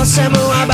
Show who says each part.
Speaker 1: Nós somos a